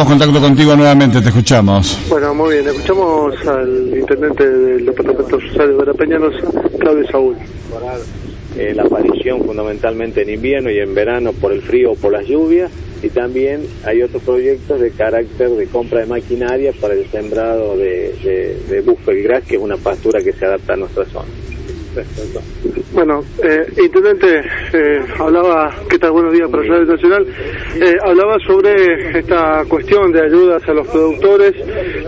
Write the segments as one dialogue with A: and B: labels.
A: Estamos en contacto contigo nuevamente, te escuchamos.
B: Bueno, muy bien, escuchamos al intendente del departamento Rosario de la Peñalosa, Claudio Saúl.
C: Eh, la aparición fundamentalmente en invierno y en verano por el frío o por las lluvias y también hay otros proyectos de carácter de compra de maquinaria para el sembrado de, de, de buffel grass, que es una pastura que se adapta a nuestra zona.
B: Bueno, eh, Intendente, eh, hablaba, ¿qué tal? Buenos días para Radio Nacional. Eh, hablaba sobre esta cuestión de ayudas a los productores,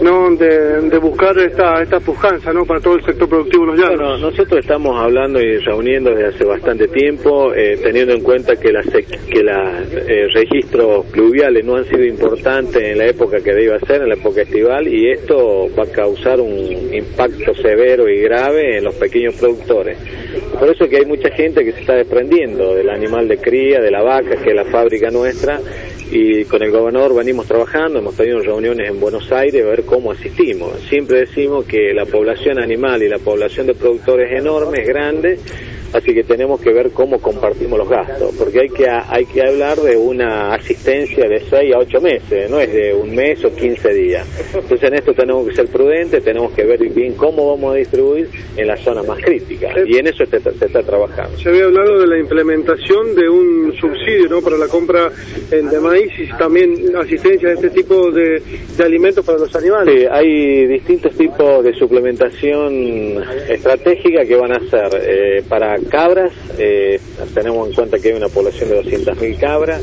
B: ¿no? De, buscar esta, esta pujanza, ¿no? Para todo el sector productivo los llanos.
C: Bueno, nosotros estamos hablando y reuniendo desde hace bastante tiempo, eh, teniendo en cuenta que los que las eh, registros pluviales no han sido importantes en la época que debe ser, en la época estival, y esto va a causar un impacto severo y grave en los pequeños productores por eso que hay mucha gente que se está desprendiendo del animal de cría, de la vaca, que es la fábrica nuestra, y con el gobernador venimos trabajando, hemos tenido reuniones en Buenos Aires a ver cómo asistimos. Siempre decimos que la población animal y la población de productores es enorme, es grande, así que tenemos que ver cómo compartimos los gastos, porque hay que, hay que hablar de una asistencia de 6 a 8 meses, no es de un mes o 15 días. Entonces en esto tenemos que ser prudentes, tenemos que ver bien cómo vamos a distribuir en las zonas más críticas, y en eso se, se está trabajando.
B: Se había hablado de la implementación de un subsidio ¿no? para la compra de maíz y también asistencia de este tipo de, de alimentos para los animales.
C: Sí, hay distintos tipos de suplementación estratégica que van a ser eh, para cabras, eh, tenemos en cuenta que hay una población de 200.000 cabras,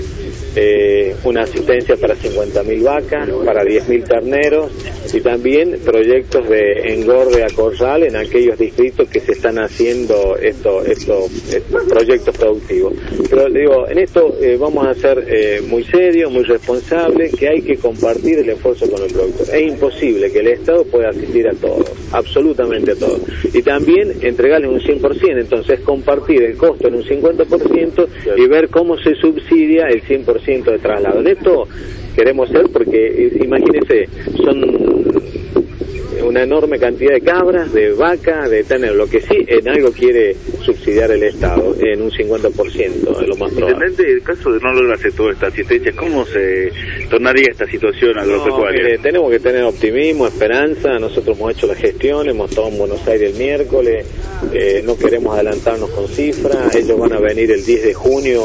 C: eh, una asistencia para 50.000 vacas, para 10.000 terneros y también proyectos de engorde a corral en aquellos distritos que se están haciendo estos, estos, proyectos productivos. Pero digo, en esto eh, vamos a ser eh, muy serios, muy responsables, que hay que compartir el esfuerzo con el productor. Es imposible que el Estado pueda asistir a todos, absolutamente a todos. Y también entregarles un 100%, entonces compartir el costo en un 50% y ver cómo se subsidia el 100% de traslado. En esto queremos ser porque, eh, imagínense, son una enorme cantidad de cabras, de vacas, de tener lo que sí en algo quiere subsidiar el Estado, en un 50%, es lo más probable.
D: Intendente, el caso de no lograrse toda esta asistencia, ¿cómo se tornaría esta situación agropecuaria?
C: No, mire, tenemos que tener optimismo, esperanza, nosotros hemos hecho la gestión, hemos estado en Buenos Aires el miércoles, eh, no queremos adelantarnos con cifras, ellos van a venir el 10 de junio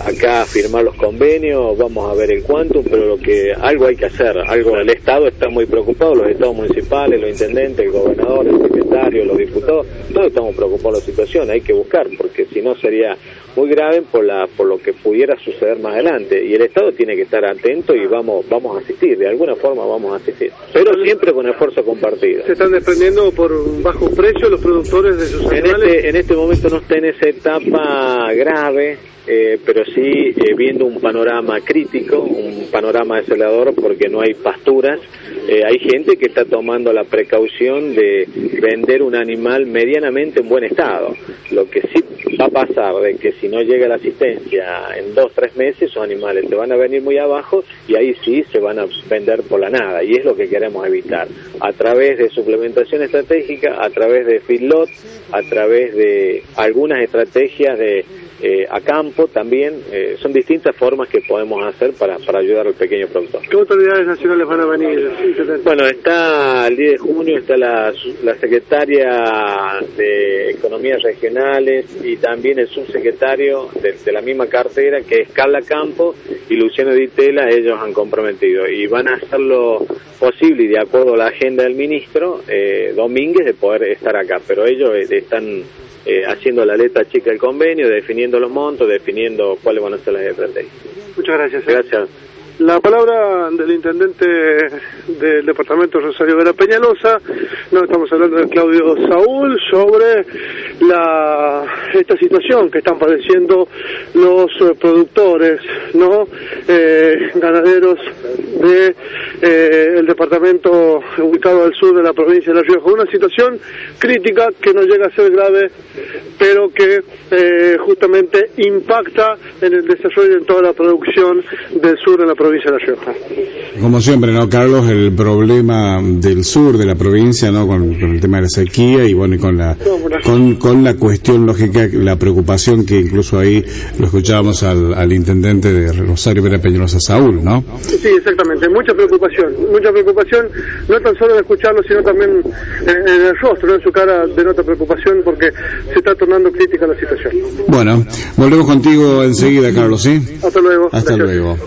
C: acá a firmar los convenios, vamos a ver el cuánto, pero lo que algo hay que hacer, algo el Estado está muy preocupado, los estados municipales, los intendentes, el gobernador, el secretario, los diputados, todos estamos preocupados por la situación, hay que buscar, porque si no sería muy grave por la por lo que pudiera suceder más adelante y el Estado tiene que estar atento y vamos vamos a asistir, de alguna forma vamos a asistir, pero siempre con esfuerzo compartido.
B: ¿Se están desprendiendo por un bajo precio los productores de sus
C: En
B: animales?
C: este, en este momento no está en esa etapa grave, eh, pero sí eh, viendo un panorama crítico, un panorama desolador porque no hay pasturas. Eh, hay gente que está tomando la precaución de vender un animal medianamente en buen estado. Lo que sí va a pasar de que si no llega la asistencia en dos, tres meses, esos animales se van a venir muy abajo y ahí sí se van a vender por la nada. Y es lo que queremos evitar. A través de suplementación estratégica, a través de feedlot, a través de algunas estrategias de eh, a campo también, eh, son distintas formas que podemos hacer para, para ayudar al pequeño productor.
B: ¿Qué autoridades nacionales van a venir?
C: Bueno, está el 10 de junio, está la, la secretaria de Economías Regionales y también el subsecretario de, de la misma cartera, que es Carla Campo y Luciano Ditela, ellos han comprometido y van a hacer lo posible y de acuerdo a la agenda del ministro eh, Domínguez de poder estar acá, pero ellos eh, están eh, haciendo la letra chica del convenio, definiendo los montos, definiendo cuáles van a ser las estrategias.
B: Muchas gracias. eh.
C: Gracias.
B: La palabra intendente del departamento Rosario de la Peñalosa, no estamos hablando de Claudio Saúl, sobre la esta situación que están padeciendo los eh, productores, no Eh, ganaderos de eh, el departamento ubicado al sur de la provincia de La Rioja. Una situación crítica que no llega a ser grave, pero que eh, justamente impacta en el desarrollo y en toda la producción del sur de la provincia de La Rioja.
A: Como siempre, ¿no, Carlos? El problema del sur de la provincia, ¿no? Con, con el tema de la sequía y bueno, y con la, con, con la cuestión lógica, la preocupación que incluso ahí lo escuchábamos al, al intendente de Rosario Vera Peñalosa, Saúl, ¿no?
B: Sí, exactamente, mucha preocupación, mucha preocupación, no tan solo de escucharlo, sino también en, en el rostro, en su cara denota preocupación porque se está tornando crítica la situación.
A: Bueno, volvemos contigo enseguida, Carlos, ¿sí?
B: Hasta luego.
A: Hasta
B: Gracias.
A: luego.